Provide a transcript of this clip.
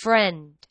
friend.